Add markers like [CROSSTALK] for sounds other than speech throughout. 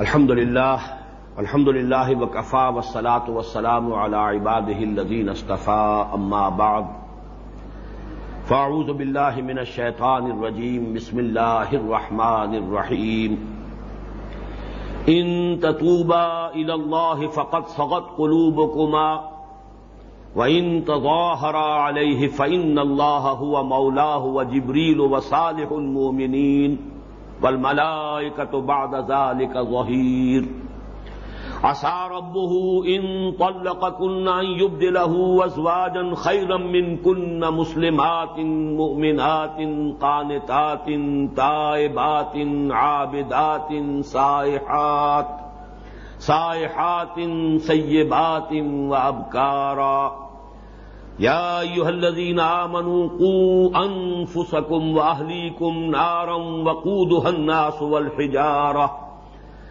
الحمد لله الحمد لله وكفى والصلاة والسلام على عباده الذين اصطفى أما بعد۔ فأعوذ بالله من الشيطان الرجيم بسم الله الرحمن الرحيم إن تتوبا إلى الله فقد صغت قلوبكما وإن تظاهرا عليه فإن الله هو مولاه وجبريل وصالح المؤمنين والملائكة بعد ذلك ظهير عسى ربه إن طلقكن أن يبدله أزواجا خيرا منكن مسلمات مؤمنات قانتات تائبات عابدات سائحات سائحات سيبات وأبكارا يا أيها الذين آمنوا قوا أنفسكم وأهليكم نارا وقودها الناس والحجارة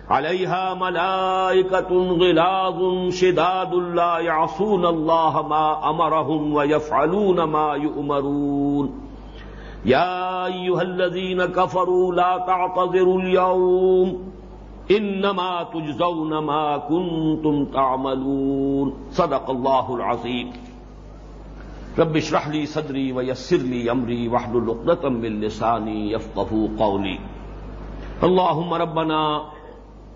عليها ملائكة غلاظ شداد لا يعصون الله ما أمرهم ويفعلون ما يؤمرون يا أيها الذين كفروا لا تعتذروا اليوم إنما تجزون ما كنتم تعملون صدق الله العظيم رب اشرح لي صدري ويسر لي امري واحلل عقدة من لساني يفقهوا قولي. اللهم ربنا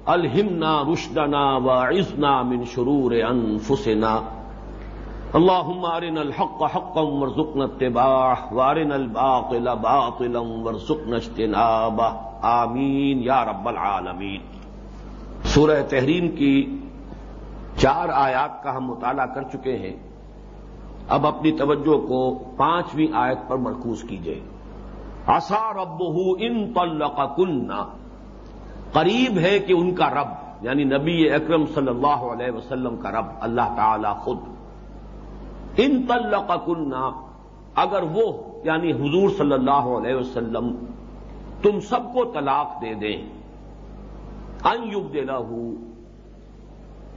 الهمنا رشدنا واعذنا من شرور انفسنا اللهم ارنا الحق حقا وارزقنا اتباعه وارنا الباطل باطلا وارزقنا اجتنابه. آمین یا رب العالمین سورہ تحریم کی چار آیات کا ہم مطالعہ کر چکے ہیں۔ اب اپنی توجہ کو پانچویں آیت پر مرکوز کیجیے آسا رب ان طلق کننا قریب ہے کہ ان کا رب یعنی نبی اکرم صلی اللہ علیہ وسلم کا رب، اللہ تعالی خود۔ ان طلق کننا اگر وہ یعنی حضور صلی اللہ علیہ وسلم، تم سب کو طلاق دے دیں۔ ان یوگ دے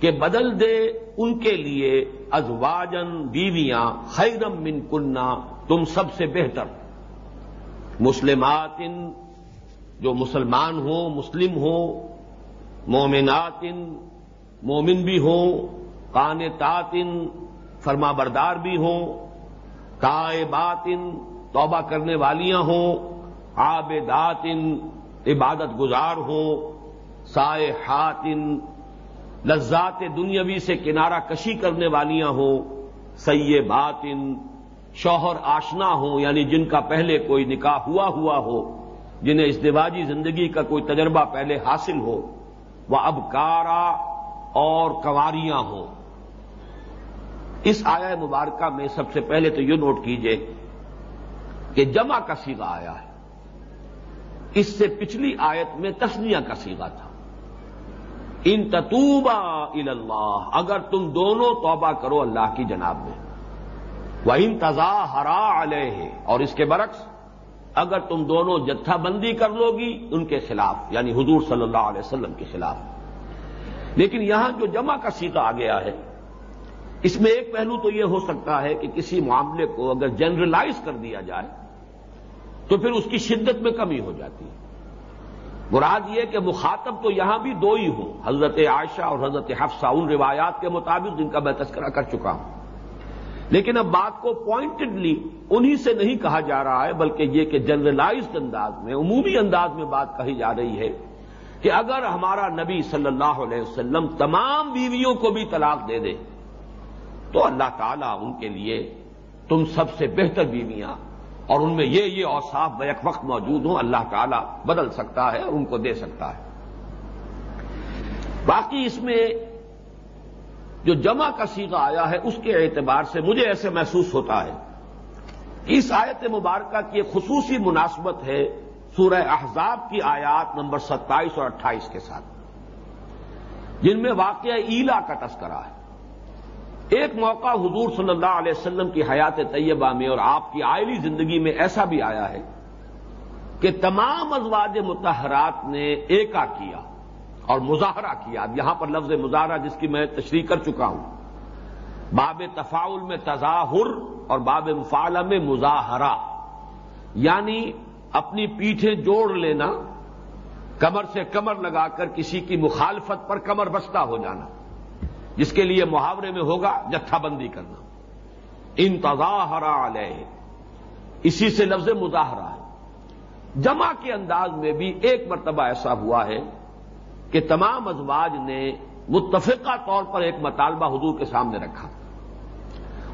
کہ بدل دے ان کے لیے ازواجن بیویاں خیرم من کننا، تم سب سے بہتر۔ مسلمات جو مسلمان ہوں، مسلم ہوں مومنات مومن بھی ہوں قانتات فرما بردار بھی ہوں تائبات توبہ کرنے والیاں ہوں آبدات عبادت گزار ہوں سائے لذات دنیاوی سے کنارہ کشی کرنے والیاں ہوں سی بات ان شوہر آشنا ہوں یعنی جن کا پہلے کوئی نکاح ہوا ہوا ہو، جنہیں اس دواجی زندگی کا کوئی تجربہ پہلے حاصل ہو، وہ اب کارا اور کنواریاں ہوں۔ اس آیا مبارکہ میں سب سے پہلے تو یہ نوٹ کیجیے کہ جمع کا سیگا آیا ہے۔ اس سے پچھلی آیت میں تسنیا کا سیگا تھا۔ ان تتوبا اللہ اگر تم دونوں توبہ کرو اللہ کی جناب میں۔ وہ ان تضا ہرا علیہ اور اس کے برعکس، اگر تم دونوں جتھا بندی کر لو گی، ان کے خلاف یعنی حضور صلی اللہ علیہ وسلم کے خلاف۔ لیکن یہاں جو جمع کا سیتا آ گیا ہے، اس میں ایک پہلو تو یہ ہو سکتا ہے کہ کسی معاملے کو اگر جنرلائز کر دیا جائے، تو پھر اس کی شدت میں کمی ہو جاتی ہے۔ مراد یہ کہ مخاطب تو یہاں بھی دو ہی ہوں۔ حضرت عائشہ اور حضرت حفصہ، ان روایات کے مطابق جن کا میں تذکرہ کر چکا ہوں۔ لیکن اب بات کو پوائنٹڈلی انہی سے نہیں کہا جا رہا ہے، بلکہ یہ کہ جنرلائزڈ انداز میں، عمومی انداز میں بات کہی جا رہی ہے کہ اگر ہمارا نبی صلی اللہ علیہ وسلم تمام بیویوں کو بھی طلاق دے دے، تو اللہ تعالیٰ ان کے لیے تم سب سے بہتر بیویاں اور ان میں یہ یہ اوساف بیک وقت موجود ہوں، اللہ تعالیٰ بدل سکتا ہے اور ان کو دے سکتا ہے۔ باقی اس میں جو جمع کا سیگا آیا ہے، اس کے اعتبار سے مجھے ایسے محسوس ہوتا ہے۔ کہ اس آیت مبارکہ کی ایک خصوصی مناسبت ہے سورہ احزاب کی آیات نمبر ستائیس اور اٹھائیس کے ساتھ، جن میں واقعہ ایلا کا تذکرہ ہے۔ ایک موقع حضور صلی اللہ علیہ وسلم کی حیات طیبہ میں اور آپ کی آئلی زندگی میں ایسا بھی آیا ہے کہ تمام ازواج متحرات نے ایکا کیا اور مظاہرہ کیا۔ اب یہاں پر لفظ مظاہرہ جس کی میں تشریح کر چکا ہوں۔ باب تفاول میں تظاہر اور باب مفالہ میں مظاہرہ۔ یعنی اپنی پیٹھیں جوڑ لینا، کمر سے کمر لگا کر کسی کی مخالفت پر کمر بستہ ہو جانا۔ جس کے لیے محاورے میں ہوگا جتھا بندی کرنا۔ انتظاہرا علیہ۔ اسی سے لفظ مظاہرہ ہے۔ جمع کے انداز میں بھی ایک مرتبہ ایسا ہوا ہے کہ تمام ازواج نے متفقہ طور پر ایک مطالبہ حضور کے سامنے رکھا۔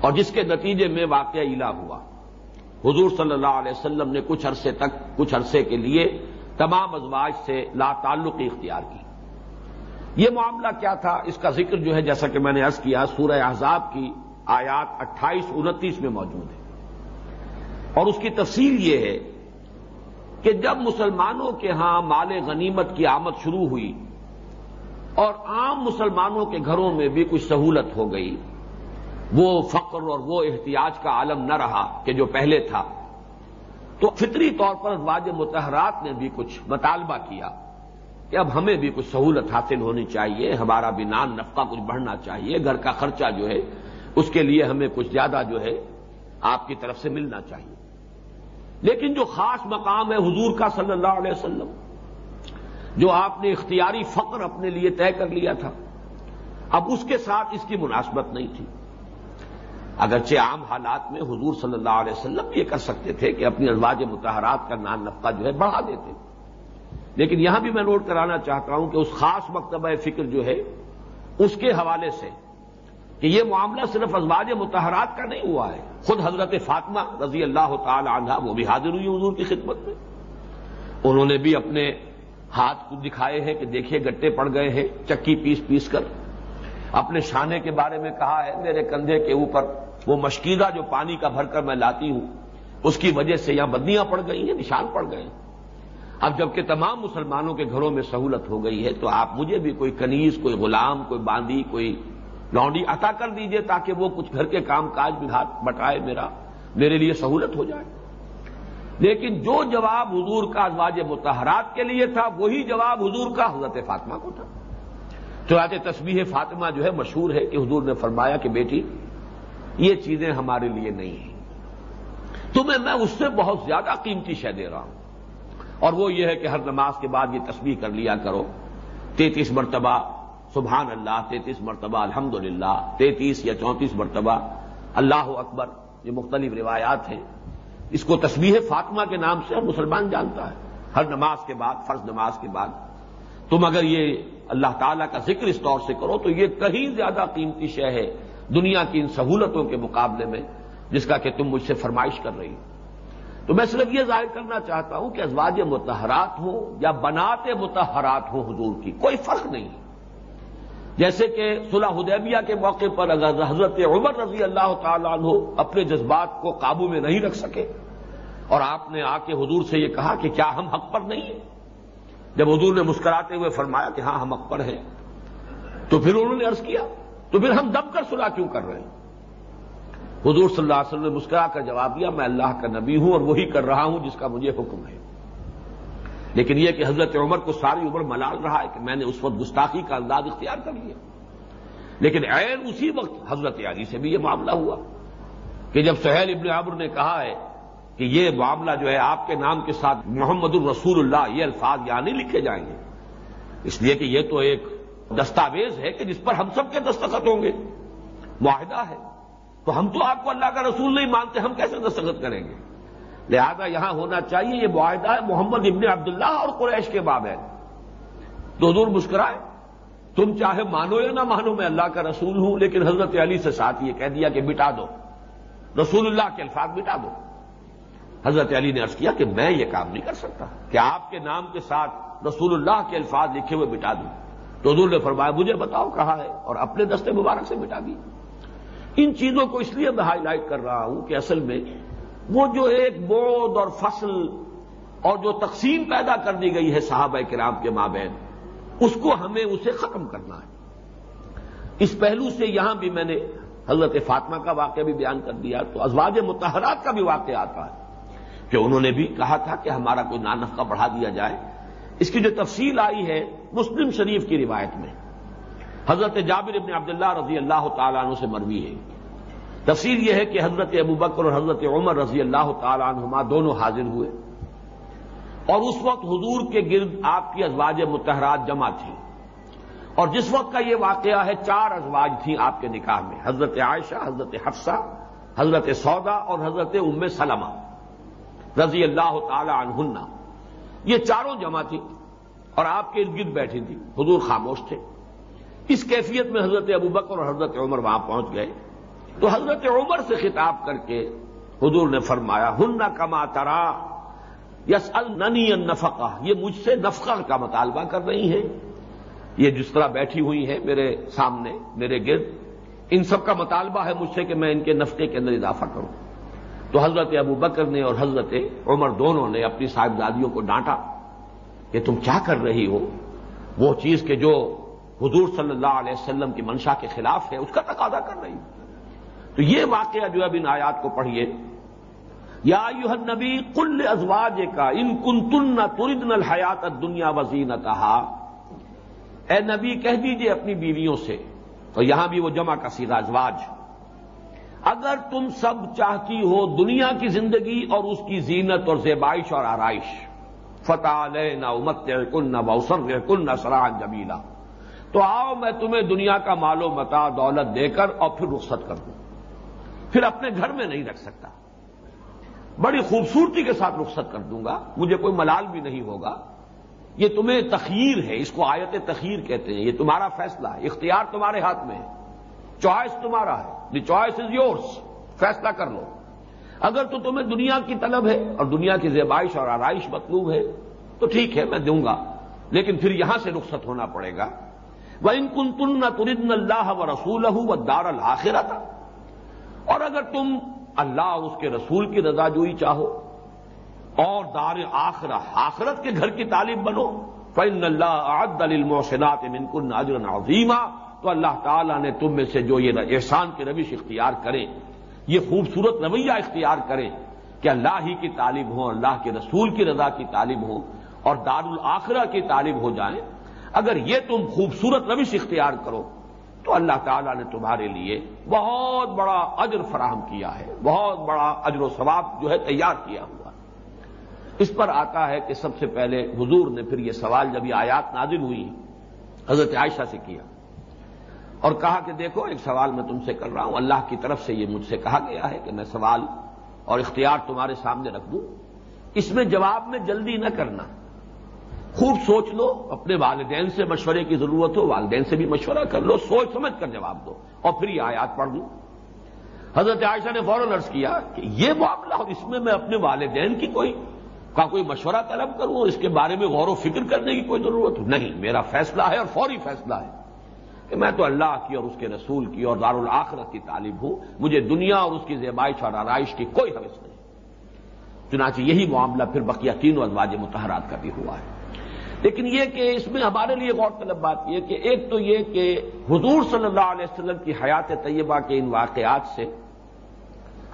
اور جس کے نتیجے میں واقعہ علا ہوا۔ حضور صلی اللہ علیہ وسلم نے کچھ عرصے تک، کچھ عرصے کے لیے تمام ازواج سے لا تعلقی اختیار کی۔ یہ معاملہ کیا تھا؟ اس کا ذکر جو ہے، جیسا کہ میں نے عرض کیا، سورہ احزاب کی آیات اٹھائیس، انتیس میں موجود ہے۔ اور اس کی تفصیل یہ ہے کہ جب مسلمانوں کے ہاں مال غنیمت کی آمد شروع ہوئی اور عام مسلمانوں کے گھروں میں بھی کچھ سہولت ہو گئی، وہ فقر اور وہ احتیاج کا عالم نہ رہا کہ جو پہلے تھا، تو فطری طور پر ازواج متحرات نے بھی کچھ مطالبہ کیا۔ کہ اب ہمیں بھی کچھ سہولت حاصل ہونی چاہیے، ہمارا بھی نان نفقہ کچھ بڑھنا چاہیے، گھر کا خرچہ جو ہے، اس کے لیے ہمیں کچھ زیادہ جو ہے، آپ کی طرف سے ملنا چاہیے۔ لیکن جو خاص مقام ہے حضور کا صلی اللہ علیہ وسلم، جو آپ نے اختیاری فقر اپنے لیے طے کر لیا تھا، اب اس کے ساتھ اس کی مناسبت نہیں تھی۔ اگرچہ عام حالات میں حضور صلی اللہ علیہ وسلم یہ کر سکتے تھے کہ اپنی ازواج متحرات کا نان نفقہ جو ہے بڑھا دیتے۔ لیکن یہاں بھی میں نوٹ کرانا چاہتا ہوں کہ اس خاص مکتبہ فکر جو ہے، اس کے حوالے سے کہ یہ معاملہ صرف ازواج متحرات کا نہیں ہوا ہے۔ خود حضرت فاطمہ رضی اللہ تعالی عنہ وہ بھی حاضر ہوئی حضور کی خدمت میں۔ انہوں نے بھی اپنے ہاتھ کو دکھائے ہیں کہ دیکھیے گٹے پڑ گئے ہیں، چکی پیس پیس کر۔ اپنے شانے کے بارے میں کہا ہے، میرے کندھے کے اوپر وہ مشکیزہ جو پانی کا بھر کر میں لاتی ہوں، اس کی وجہ سے یہاں بدنیاں پڑ گئی ہیں، نشان پڑ گئے ہیں۔ اب جبکہ تمام مسلمانوں کے گھروں میں سہولت ہو گئی ہے تو آپ مجھے بھی کوئی کنیز، کوئی غلام، کوئی باندی کوئی لونڈی عطا کر دیجیے تاکہ وہ کچھ گھر کے کام کاج بھی ہاتھ بٹائے میرا، میرے لیے سہولت ہو جائے۔ لیکن جو جواب حضور کا ازواج متحرات کے لیے تھا، وہی جواب حضور کا حضرت فاطمہ کو تھا۔ چنانچہ تصویر فاطمہ جو ہے مشہور ہے کہ حضور نے فرمایا کہ بیٹی، یہ چیزیں ہمارے لیے نہیں ہیں۔ تمہیں میں اس سے بہت زیادہ قیمتی شہ دے رہا ہوں۔ اور وہ یہ ہے کہ ہر نماز کے بعد یہ تصویر کر لیا کرو۔ تینتیس مرتبہ، سبحان اللہ، تینتیس مرتبہ الحمد للہ تینتیس یا چونتیس مرتبہ۔ اللہ اکبر، یہ مختلف روایات ہیں۔ اس کو تصویر فاطمہ کے نام سے ہر مسلمان جانتا ہے۔ ہر نماز کے بعد، فرض نماز کے بعد۔ تم اگر یہ اللہ تعالیٰ کا ذکر اس طور سے کرو تو یہ کہیں زیادہ قیمتی شے ہے دنیا کی ان سہولتوں کے مقابلے میں، جس کا کہ تم مجھ سے فرمائش کر رہی ہو۔ تو میں صرف یہ ظاہر کرنا چاہتا ہوں کہ ازواج متحرات ہوں یا بناتے متحرات ہوں حضور کی، کوئی فرق نہیں۔ جیسے کہ صلح حدیبیہ کے موقع پر اگر حضرت عمر رضی اللہ تعالیٰ عنہ اپنے جذبات کو قابو میں نہیں رکھ سکے اور آپ نے آ کے حضور سے یہ کہا کہ کیا ہم حق پر نہیں ہیں؟ جب حضور نے مسکراتے ہوئے فرمایا کہ ہاں ہم اکبر ہیں۔ تو پھر انہوں نے عرض کیا، تو پھر ہم دب کر صلاح کیوں کر رہے ہیں؟ حضور صلی اللہ علیہ وسلم نے مسکرا کر جواب دیا، میں اللہ کا نبی ہوں اور وہی کر رہا ہوں جس کا مجھے حکم ہے۔ لیکن یہ کہ حضرت عمر کو ساری عمر ملال رہا ہے کہ میں نے اس وقت گستاخی کا انداز اختیار کر لیا۔ لیکن عین اسی وقت حضرت علی سے بھی یہ معاملہ ہوا کہ جب سہیل ابن عمر نے کہا ہے کہ یہ معاملہ جو ہے آپ کے نام کے ساتھ محمد الرسول اللہ یہ الفاظ یہاں نہیں لکھے جائیں گے۔ اس لیے کہ یہ تو ایک دستاویز ہے کہ جس پر ہم سب کے دستخط ہوں گے۔ معاہدہ ہے۔ تو ہم تو آپ کو اللہ کا رسول نہیں مانتے، ہم کیسے دستخط کریں گے؟ لہذا یہاں ہونا چاہیے، یہ معاہدہ ہے محمد ابن عبداللہ اور قریش کے بابین۔ تو حضور مسکرائے۔ تم چاہے مانو یا نہ مانو، میں اللہ کا رسول ہوں، لیکن حضرت علی سے ساتھ یہ کہہ دیا کہ مٹا دو۔ رسول اللہ کے الفاظ مٹا دو۔ حضرت علی نے ارض کیا کہ میں یہ کام نہیں کر سکتا، کہ آپ کے نام کے ساتھ رسول اللہ کے الفاظ لکھے ہوئے مٹا دوں۔ تو حضور نے فرمایا، مجھے بتاؤ کہاں ہے؟ اور اپنے دستے مبارک سے مٹا دی۔ ان چیزوں کو اس لیے میں ہائی لائٹ کر رہا ہوں کہ اصل میں وہ جو ایک بود اور فصل اور جو تقسیم پیدا کر دی گئی ہے صحابہ کرام کے مابین، اس کو ہمیں اسے ختم کرنا ہے۔ اس پہلو سے یہاں بھی میں نے حضرت فاطمہ کا واقعہ بھی بیان کر دیا، تو ازواج متحرات کا بھی واقعہ آتا ہے کہ انہوں نے بھی کہا تھا کہ ہمارا کوئی نانف کا بڑھا دیا جائے۔ اس کی جو تفصیل آئی ہے مسلم شریف کی روایت میں حضرت جابر ابن عبداللہ رضی اللہ تعالیٰ عنہ سے مروی ہے۔ تفصیل یہ ہے کہ حضرت ابو بکر اور حضرت عمر رضی اللہ تعالیٰ عنہما دونوں حاضر ہوئے۔ اور اس وقت حضور کے گرد آپ کی ازواج متحرات جمع تھیں اور جس وقت کا یہ واقعہ ہے، چار ازواج تھیں آپ کے نکاح میں۔ حضرت عائشہ، حضرت حفصہ، حضرت سودا اور حضرت ام سلمہ رضی اللہ تعالی عنہن۔ یہ چاروں جمع تھی اور آپ کے ارد گرد بیٹھی تھی حضور خاموش تھے۔ اس کیفیت میں حضرت ابوبکر اور حضرت عمر وہاں پہنچ گئے۔ تو حضرت عمر سے خطاب کر کے حضور نے فرمایا، ہن کما ترا یس النی النفقہ۔ یہ مجھ سے نفقہ کا مطالبہ کر رہی ہیں۔ یہ جس طرح بیٹھی ہوئی ہیں میرے سامنے، میرے گرد، ان سب کا مطالبہ ہے مجھ سے کہ میں ان کے نفقے کے اندر اضافہ کروں۔ تو حضرت ابو بکر نے اور حضرت عمر دونوں نے اپنی صاحبزادیوں کو ڈانٹا کہ تم کیا کر رہی ہو؟ وہ چیز کہ جو حضور صلی اللہ علیہ وسلم کی منشا کے خلاف ہے، اس کا تقاضا کر رہی تو یہ واقعہ جو اب ان آیات کو پڑھیے۔ یا یو نبی کل ازواج کا ان کن تن تردن الحیات دنیا وزین کہا اے نبی، کہہ دیجیے اپنی بیویوں سے۔ اور یہاں بھی وہ جمع کا سیدھا ازواج۔ اگر تم سب چاہتی ہو دنیا کی زندگی اور اس کی زینت اور زیبائش اور آرائش، فتح نہ امت کن نہ بوسر کن نہ سران جمیلا۔ تو آؤ میں تمہیں دنیا کا مال و متا دولت دے کر اور پھر رخصت کر دوں۔ پھر اپنے گھر میں نہیں رکھ سکتا۔ بڑی خوبصورتی کے ساتھ رخصت کر دوں گا۔ مجھے کوئی ملال بھی نہیں ہوگا۔ یہ تمہیں تخیر ہے، اس کو آیت تخیر کہتے ہیں۔ یہ تمہارا فیصلہ ہے۔ اختیار تمہارے ہاتھ میں ہے۔ چوائس تمہارا ہے۔ دی چوائس از یورس فیصلہ کر لو۔ اگر تو تمہیں دنیا کی طلب ہے اور دنیا کی زیبائش اور آرائش مطلوب ہے، تو ٹھیک ہے، میں دوں گا۔ لیکن پھر یہاں سے رخصت ہونا پڑے گا۔ وہ ان کن تن نہ تردن اللہ و رسول و دار الآخرہ تھا اور اگر تم اللہ اور اس کے رسول کی رضا جوئی چاہو اور دار آخرہ، آخرت کے گھر کی تعلیم بنو فن اللہ عد المحسنات منکن ناجر عظیمہ تو اللہ تعالیٰ نے تم میں سے جو یہ احسان کی روش اختیار کریں یہ خوبصورت رویہ اختیار کریں کہ اللہ ہی کی تعلیم ہو اللہ کے رسول کی رضا کی تعلیم ہو اور دار الآخرہ کی تعلیم ہو جائیں۔ اگر یہ تم خوبصورت روش اختیار کرو، تو اللہ تعالیٰ نے تمہارے لیے بہت بڑا اجر فراہم کیا ہے، بہت بڑا اجر و ثواب جو ہے تیار کیا ہوا۔ اس پر آتا ہے کہ سب سے پہلے حضور نے پھر یہ سوال جب یہ آیات نازل ہوئی، حضرت عائشہ سے کیا اور کہا کہ دیکھو، ایک سوال میں تم سے کر رہا ہوں، اللہ کی طرف سے یہ مجھ سے کہا گیا ہے کہ میں سوال اور اختیار تمہارے سامنے رکھ دوں۔ اس میں جواب میں جلدی نہ کرنا۔ خوب سوچ لو، اپنے والدین سے مشورے کی ضرورت ہو، والدین سے بھی مشورہ کر لو، سوچ سمجھ کر جواب دو، اور پھر یہ آیات پڑھ دوں حضرت عائشہ نے فوراً عرض کیا کہ یہ معاملہ اور اس میں میں اپنے والدین کی کوئی کا کوئی مشورہ طلب کروں اور اس کے بارے میں غور و فکر کرنے کی کوئی ضرورت ہو؟ نہیں، میرا فیصلہ ہے اور فوری فیصلہ ہے کہ میں تو اللہ کی اور اس کے رسول کی اور دارالآخرت کی تعلیم ہوں، مجھے دنیا اور اس کی زیبائش اور آرائش کی کوئی حوث نہیں۔ چنانچہ یہی معاملہ پھر بقیہ تینوں ازواج متحرات کا بھی ہوا ہے۔ لیکن یہ کہ اس میں ہمارے لیے غور طلب بات یہ کہ ایک تو یہ کہ حضور صلی اللہ علیہ وسلم کی حیات طیبہ کے ان واقعات سے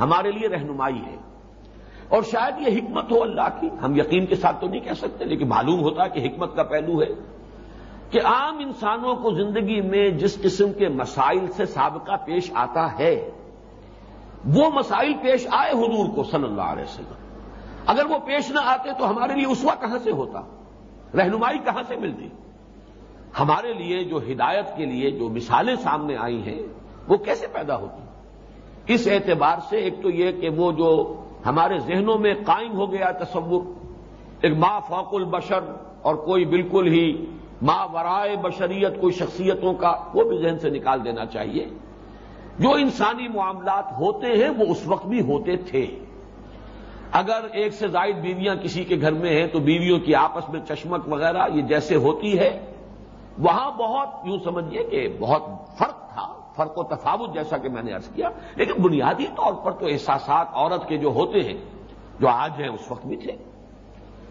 ہمارے لیے رہنمائی ہے اور شاید یہ حکمت ہو اللہ کی، ہم یقین کے ساتھ تو نہیں کہہ سکتے، لیکن معلوم ہوتا کہ حکمت کا پہلو ہے کہ عام انسانوں کو زندگی میں جس قسم کے مسائل سے سابقہ پیش آتا ہے، وہ مسائل پیش آئے حضور کو صلی اللہ علیہ وسلم۔ اگر وہ پیش نہ آتے تو ہمارے لیے اسوا کہاں سے ہوتا؟ رہنمائی کہاں سے ملتی ہمارے لیے جو ہدایت کے لیے جو مثالیں سامنے آئی ہیں، وہ کیسے پیدا ہوتی؟ اس اعتبار سے ایک تو یہ کہ وہ جو ہمارے ذہنوں میں قائم ہو گیا تصور، ایک ما فوق البشر اور کوئی بالکل ہی ما ورائے بشریت، کوئی شخصیتوں کا، وہ بھی ذہن سے نکال دینا چاہیے۔ جو انسانی معاملات ہوتے ہیں، وہ اس وقت بھی ہوتے تھے۔ اگر ایک سے زائد بیویاں کسی کے گھر میں ہیں تو بیویوں کی آپس میں چشمک وغیرہ یہ جیسے ہوتی ہے، وہاں بہت یوں سمجھیے کہ بہت فرق تھا، فرق و تفاوت جیسا کہ میں نے ارض کیا، لیکن بنیادی طور پر تو احساسات عورت کے جو ہوتے ہیں، جو آج ہیں اس وقت بھی تھے۔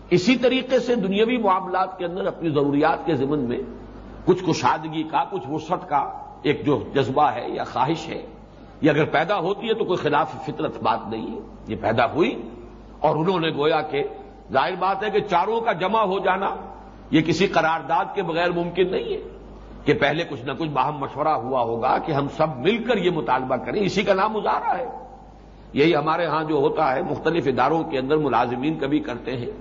اسی طریقے سے دنیاوی معاملات کے اندر اپنی ضروریات کے ضمن میں کچھ کشادگی کا، کچھ وسعت کا ایک جو جذبہ ہے یا خواہش ہے، یہ اگر پیدا ہوتی ہے تو کوئی خلاف فطرت بات نہیں ہے، یہ پیدا ہوئی اور انہوں نے گویا کہ ظاہر بات ہے کہ چاروں کا جمع ہو جانا یہ کسی قرارداد کے بغیر ممکن نہیں ہے کہ پہلے کچھ نہ کچھ باہم مشورہ ہوا ہوگا کہ ہم سب مل کر یہ مطالبہ کریں۔ اسی کا نام مظاہرہ ہے۔ یہی ہمارے ہاں جو ہوتا ہے، مختلف اداروں کے اندر ملازمین کبھی کرتے ہیں۔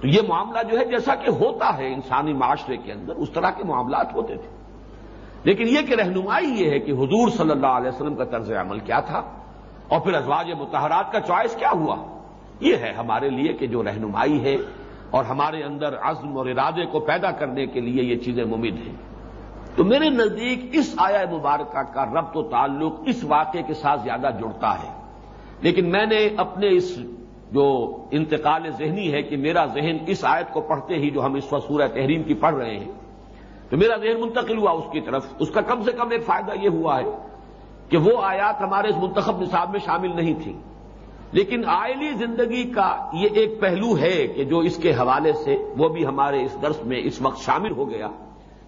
تو یہ معاملہ جو ہے، جیسا کہ ہوتا ہے انسانی معاشرے کے اندر، اس طرح کے معاملات ہوتے تھے۔ لیکن یہ کہ رہنمائی یہ ہے کہ حضور صلی اللہ علیہ وسلم کا طرز عمل کیا تھا اور پھر ازواج متحرات کا چوائس کیا ہوا۔ یہ ہے ہمارے لیے کہ جو رہنمائی ہے اور ہمارے اندر عزم اور ارادے کو پیدا کرنے کے لیے یہ چیزیں ممد ہیں۔ تو میرے نزدیک اس آیا مبارکہ کا ربط و تعلق اس واقعے کے ساتھ زیادہ جڑتا ہے۔ لیکن میں نے اپنے اس جو انتقال ذہنی ہے کہ میرا ذہن اس آیت کو پڑھتے ہی جو ہم اس وقت سورہ تحریم کی پڑھ رہے ہیں، تو میرا ذہن منتقل ہوا اس کی طرف۔ اس کا کم سے کم ایک فائدہ یہ ہوا ہے کہ وہ آیات ہمارے اس منتخب نصاب میں شامل نہیں تھی لیکن آئلی زندگی کا یہ ایک پہلو ہے کہ جو اس کے حوالے سے وہ بھی ہمارے اس درس میں اس وقت شامل ہو گیا،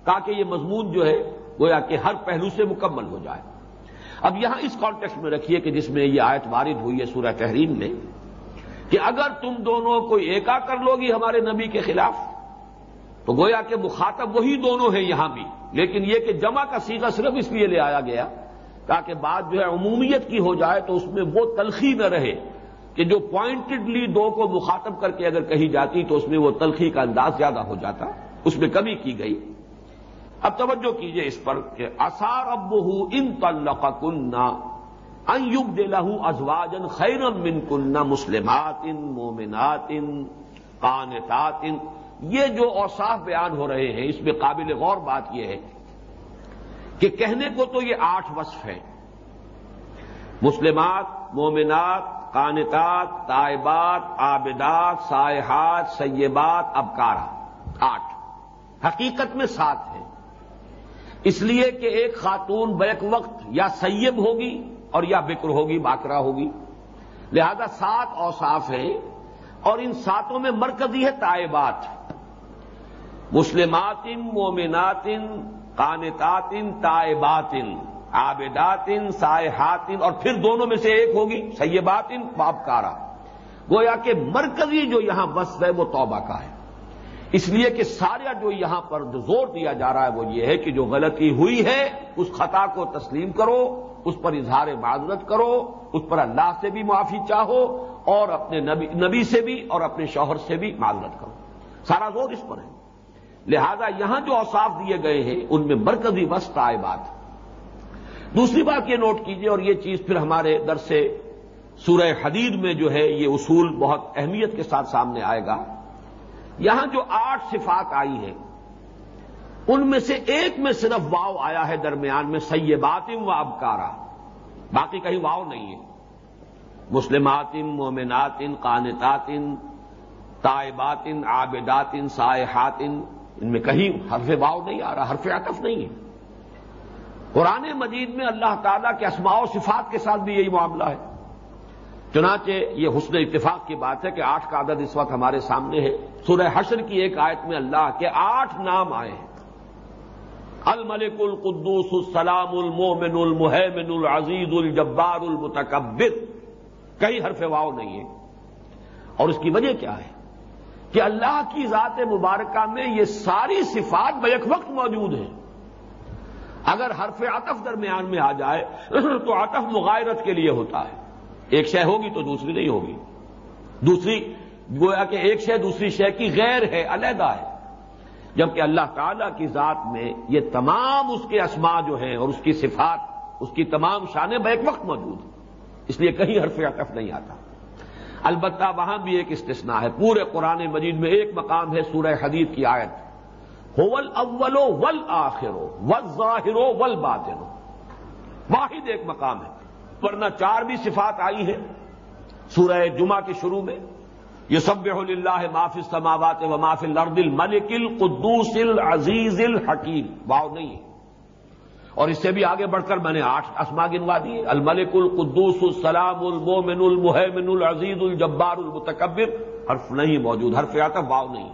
تاکہ یہ مضمون جو ہے گویا کہ ہر پہلو سے مکمل ہو جائے۔ اب یہاں اس کانٹیکس میں رکھیے کہ جس میں یہ آیت وارد ہوئی ہے سورہ تحریم میں، کہ اگر تم دونوں کوئی ایکا کر لو گی ہمارے نبی کے خلاف، تو گویا کہ مخاطب وہی دونوں ہیں یہاں بھی۔ لیکن یہ کہ جمع کا سیگا صرف اس لیے لے آیا گیا تاکہ بات جو ہے عمومیت کی ہو جائے تو اس میں وہ تلخی نہ رہے۔ کہ جو پوائنٹڈلی دو کو مخاطب کر کے اگر کہی جاتی تو اس میں وہ تلخی کا انداز زیادہ ہو جاتا، اس میں کمی کی گئی۔ اب توجہ کیجیے اس پر کہ اثار اب ان تلق کنہ ایوب دے لہو ازواجن خیرم من کنہ مسلمات ان مومنات ان قانتات۔ ان یہ جو اوصاف بیان ہو رہے ہیں، اس میں قابل غور بات یہ ہے کہ کہنے کو تو یہ آٹھ وصف ہیں۔ مسلمات، مومنات قانتات تائبات عابدات، سائحات، سیبات ابکارا آٹھ۔ حقیقت میں سات ہیں۔ اس لیے کہ ایک خاتون بیک وقت یا سیب ہوگی اور یا بکر ہوگی باکرا ہوگی۔ لہذا سات اوصاف ہیں اور ان ساتوں میں مرکزی ہے تائبات مسلمات مومنات قانتات تائبات آبدات سائحات اور پھر دونوں میں سے ایک ہوگی سیبات بابکارا گویا کہ مرکزی جو یہاں وصف ہے وہ توبہ کا ہے۔ اس لیے کہ سارا جو یہاں پر جو زور دیا جا رہا ہے وہ یہ ہے کہ جو غلطی ہوئی ہے، اس خطا کو تسلیم کرو، اس پر اظہار معذرت کرو، اس پر اللہ سے بھی معافی چاہو، اور اپنے نبی نبی سے بھی اور اپنے شوہر سے بھی معذرت کرو۔ سارا زور اس پر ہے۔ لہذا یہاں جو اوصاف دیے گئے ہیں، ان میں مرکزی وسط آئے بات ہے دوسری بات یہ نوٹ کیجیے اور یہ چیز پھر ہمارے در سے سورہ حدید میں جو ہے یہ اصول بہت اہمیت کے ساتھ سامنے آئے گا۔ یہاں جو آٹھ صفات آئی ہیں، ان میں سے ایک میں صرف واؤ آیا ہے درمیان میں، سیباتم و ابکارا۔ باقی کہیں واؤ نہیں ہے۔ مسلماتم، مومناتن، قانتاتن تائباتن آبداتن سائحاتن ان میں کہیں حرف واؤ نہیں آ رہا، حرف عطف نہیں ہے۔ قرآن مجید میں اللہ تعالیٰ کے اسماع و صفات کے ساتھ بھی یہی معاملہ ہے۔ چنانچہ یہ حسن اتفاق کی بات ہے کہ آٹھ کا عدد اس وقت ہمارے سامنے ہے۔ سورہ حشر کی ایک آیت میں اللہ کے آٹھ نام آئے ہیں۔ الملک القدوس السلام المومن المحمن العزیز الجبار المتکبر۔ کئی حرف واؤ نہیں ہے اور اس کی وجہ کیا ہے؟ کہ اللہ کی ذات مبارکہ میں یہ ساری صفات بیک وقت موجود ہیں۔ اگر حرف عطف درمیان میں آ جائے [COUGHS] تو عطف مغائرت کے لیے ہوتا ہے۔ ایک شے ہوگی تو دوسری نہیں ہوگی۔ دوسری، گویا کہ ایک شے دوسری شے کی غیر ہے، علیحدہ ہے۔ جبکہ اللہ تعالی کی ذات میں یہ تمام اس کے اسماء جو ہیں اور اس کی صفات، اس کی تمام شانیں بیک وقت موجود ہیں۔ اس لیے کہیں حرف عطف نہیں آتا۔ البتہ وہاں بھی ایک استثناء ہے۔ پورے قرآن مجید میں ایک مقام ہے سورہ حدید کی آیت۔ ہول اولو ول آخرو ول ظاہرو ول باطنو واحد ایک مقام ہے ورنہ چار بھی صفات آئی ہیں سورہ جمعہ کے شروع میں یہ سب اللہ معافی سماوات و معاف الرد الملک القدوس العزیز الحکیم واؤ نہیں ہے اور اس سے بھی آگے بڑھ کر میں نے آٹھ اسما گنوا دیے الملک القدوس السلام المومن المحمن العزیز الجبار المتکبر حرف نہیں موجود حرف آتا واؤ نہیں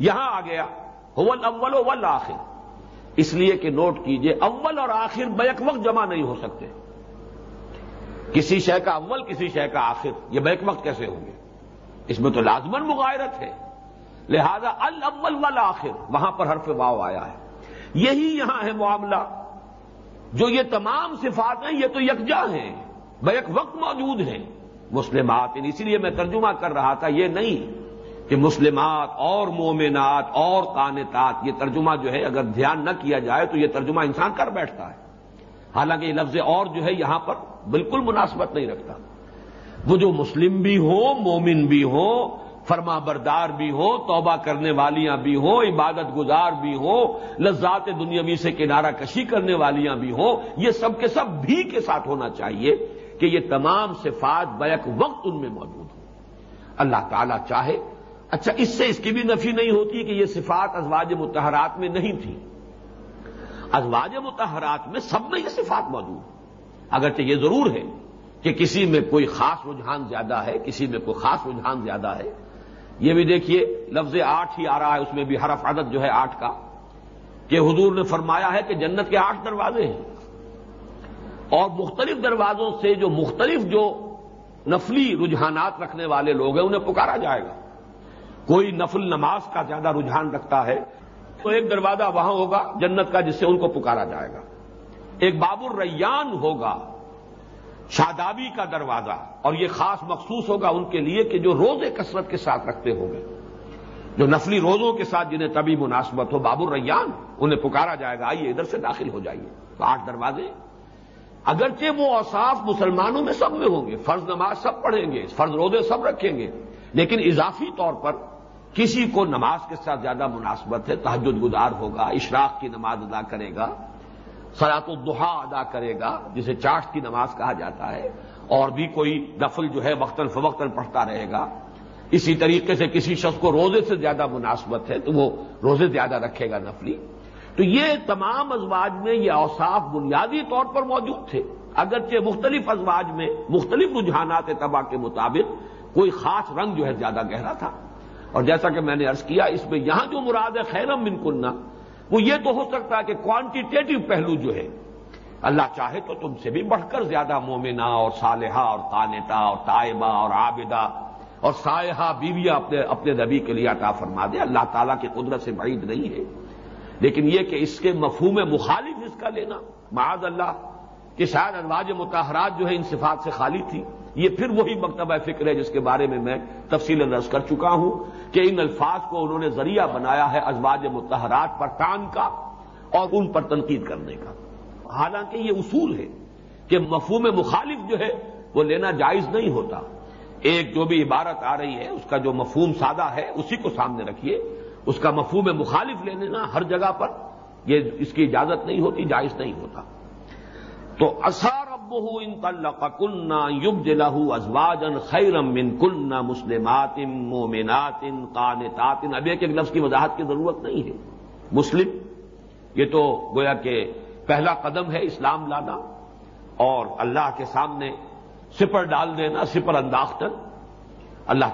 یہاں آ گیا اول اول آخر اس لیے کہ نوٹ کیجیے، اول اور آخر بیک وقت جمع نہیں ہو سکتے. کسی شے کا اول، کسی شے کا آخر. یہ بیک وقت کیسے ہوں گے؟ اس میں تو لازمن مغائرت ہے. لہذا الاول والآخر وہاں پر حرف واؤ آیا ہے. یہی یہاں ہے معاملہ. جو یہ تمام صفات ہیں، یہ تو یکجا ہیں. بیک وقت موجود ہیں. مسلمات اسی لیے میں ترجمہ کر رہا تھا، یہ نہیں. کہ مسلمات اور مومنات اور قانتات، یہ ترجمہ جو ہے اگر دھیان نہ کیا جائے تو یہ ترجمہ انسان کر بیٹھتا ہے۔ حالانکہ یہ لفظ اور جو ہے یہاں پر بالکل مناسبت نہیں رکھتا۔ وہ جو مسلم بھی ہوں، مومن بھی ہوں فرما بردار بھی ہو توبہ کرنے والیاں بھی ہوں، عبادت گزار بھی ہوں، لذات دنیاوی سے کنارہ کشی کرنے والیاں بھی ہوں، یہ سب کے سب بھی کے ساتھ ہونا چاہیے کہ یہ تمام صفات بیک وقت ان میں موجود ہوں۔ اللہ تعالی چاہے اچھا اس سے اس کی بھی نفی نہیں ہوتی کہ یہ صفات ازواج متحرات میں نہیں تھی ازواج متحرات میں سب میں یہ صفات موجود اگرچہ یہ ضرور ہے کہ کسی میں کوئی خاص رجحان زیادہ ہے، کسی میں کوئی خاص رجحان زیادہ ہے۔ یہ بھی دیکھیے، لفظ آٹھ ہی آ رہا ہے، اس میں بھی حرف عدد جو ہے آٹھ کا۔ کہ حضور نے فرمایا ہے کہ جنت کے آٹھ دروازے ہیں۔ اور مختلف دروازوں سے جو مختلف جو نفلی رجحانات رکھنے والے لوگ ہیں، انہیں پکارا جائے گا۔ کوئی نفل نماز کا زیادہ رجحان رکھتا ہے تو ایک دروازہ وہاں ہوگا جنت کا جس سے ان کو پکارا جائے گا۔ ایک باب الریان ہوگا، شادابی کا دروازہ، اور یہ خاص مخصوص ہوگا ان کے لیے کہ جو روزے کثرت کے ساتھ رکھتے ہوں گے۔ جو نفلی روزوں کے ساتھ جنہیں تبھی مناسبت ہو باب الریان انہیں پکارا جائے گا، آئیے ادھر سے داخل ہو جائیے۔ تو آٹھ دروازے۔ اگرچہ وہ اوساف مسلمانوں میں سب میں ہوں گے، فرض نماز سب پڑھیں گے، فرض روزے سب رکھیں گے، لیکن اضافی طور پر کسی کو نماز کے ساتھ زیادہ مناسبت ہے تحجد گزار ہوگا، اشراق کی نماز ادا کرے گا سلاط الدحا ادا کرے گا، جسے چاٹ کی نماز کہا جاتا ہے، اور بھی کوئی نفل جو ہے وقتاً فوقتاً پڑھتا رہے گا۔ اسی طریقے سے کسی شخص کو روزے سے زیادہ مناسبت ہے، تو وہ روزے زیادہ رکھے گا نفلی۔ تو یہ تمام ازواج میں یہ اوصاف بنیادی طور پر موجود تھے۔ اگرچہ مختلف ازواج میں مختلف رجحانات تباہ کے مطابق کوئی خاص رنگ جو ہے زیادہ گہرا تھا۔ اور جیسا کہ میں نے ارض کیا، اس میں یہاں جو مراد ہے خیرم من کننا وہ یہ تو ہو سکتا ہے کہ کوانٹیٹیو پہلو جو ہے، اللہ چاہے تو تم سے بھی بڑھ کر زیادہ مومنا اور صالحہ اور قانتا اور طائبہ اور عابدہ اور سائحہ بیویاں اپنے اپنے نبی کے لیے عطا فرما دے۔ اللہ تعالیٰ کی قدرت سے بعید نہیں ہے۔ لیکن یہ کہ اس کے مفہوم مخالف اس کا لینا، معاذ اللہ، کہ شاید انواج متحرات جو ہے ان صفات سے خالی تھی۔ یہ پھر وہی مکتبہ فکر ہے جس کے بارے میں میں تفصیل رس کر چکا ہوں کہ ان الفاظ کو انہوں نے ذریعہ بنایا ہے ازواج متحرات پر تان کا اور ان پر تنقید کرنے کا۔ حالانکہ یہ اصول ہے کہ مفہوم مخالف جو ہے وہ لینا جائز نہیں ہوتا۔ ایک جو بھی عبارت آ رہی ہے، اس کا جو مفہوم سادہ ہے، اسی کو سامنے رکھیے۔ اس کا مفہوم مخالف لے لینا ہر جگہ پر یہ اس کی اجازت نہیں ہوتی، جائز نہیں ہوتا۔ تو اصل ربه ان طلقكن یوگ ازواجا ازواجن خیرم کن مسلمات مومنات قانتات. اب ایک ایک لفظ کی وضاحت کی ضرورت نہیں ہے. مسلم، یہ تو گویا کہ پہلا قدم ہے اسلام لانا اور اللہ کے سامنے سپر ڈال دینا، سپر انداختن. اللہ